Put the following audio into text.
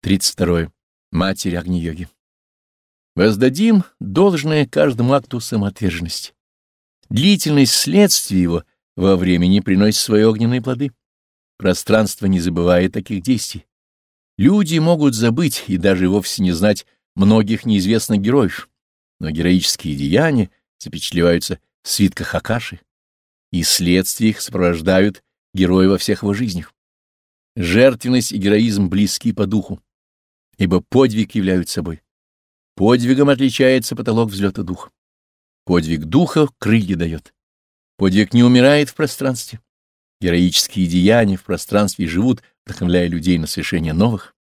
32. Матерь Агни-йоги. Воздадим должное каждому акту самоотверженности. Длительность следствия его во времени приносит свои огненные плоды. Пространство не забывает таких действий. Люди могут забыть и даже вовсе не знать многих неизвестных героев, но героические деяния запечатлеваются в свитках Акаши, и следствия их сопровождают герои во всех его жизнях. Жертвенность и героизм близки по духу, ибо подвиг являют собой. Подвигом отличается потолок взлета духа. Подвиг духа крылья дает. Подвиг не умирает в пространстве. Героические деяния в пространстве живут, вдохновляя людей на совершение новых.